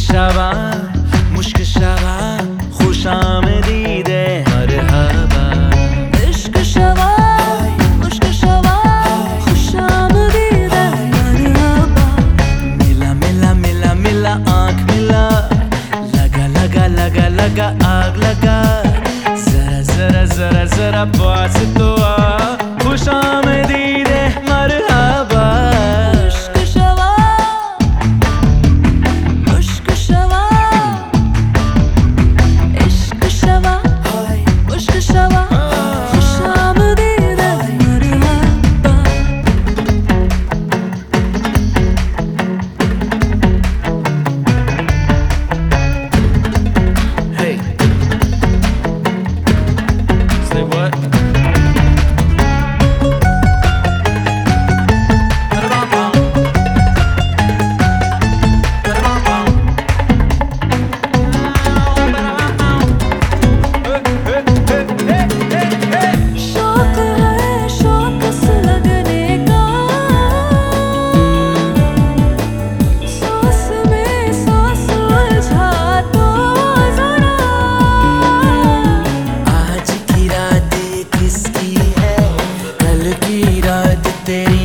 शबा मुश्क शबा खुशाम दीदे मरहबा इश्क शबा मुश्क शबा खुशाम दीदे मरहबा मिला मिला मिला मिला आंख मिला लगा लगा लगा लगा आग लगा जरा जरा जरा जरा पास तो तेरी रात तेरी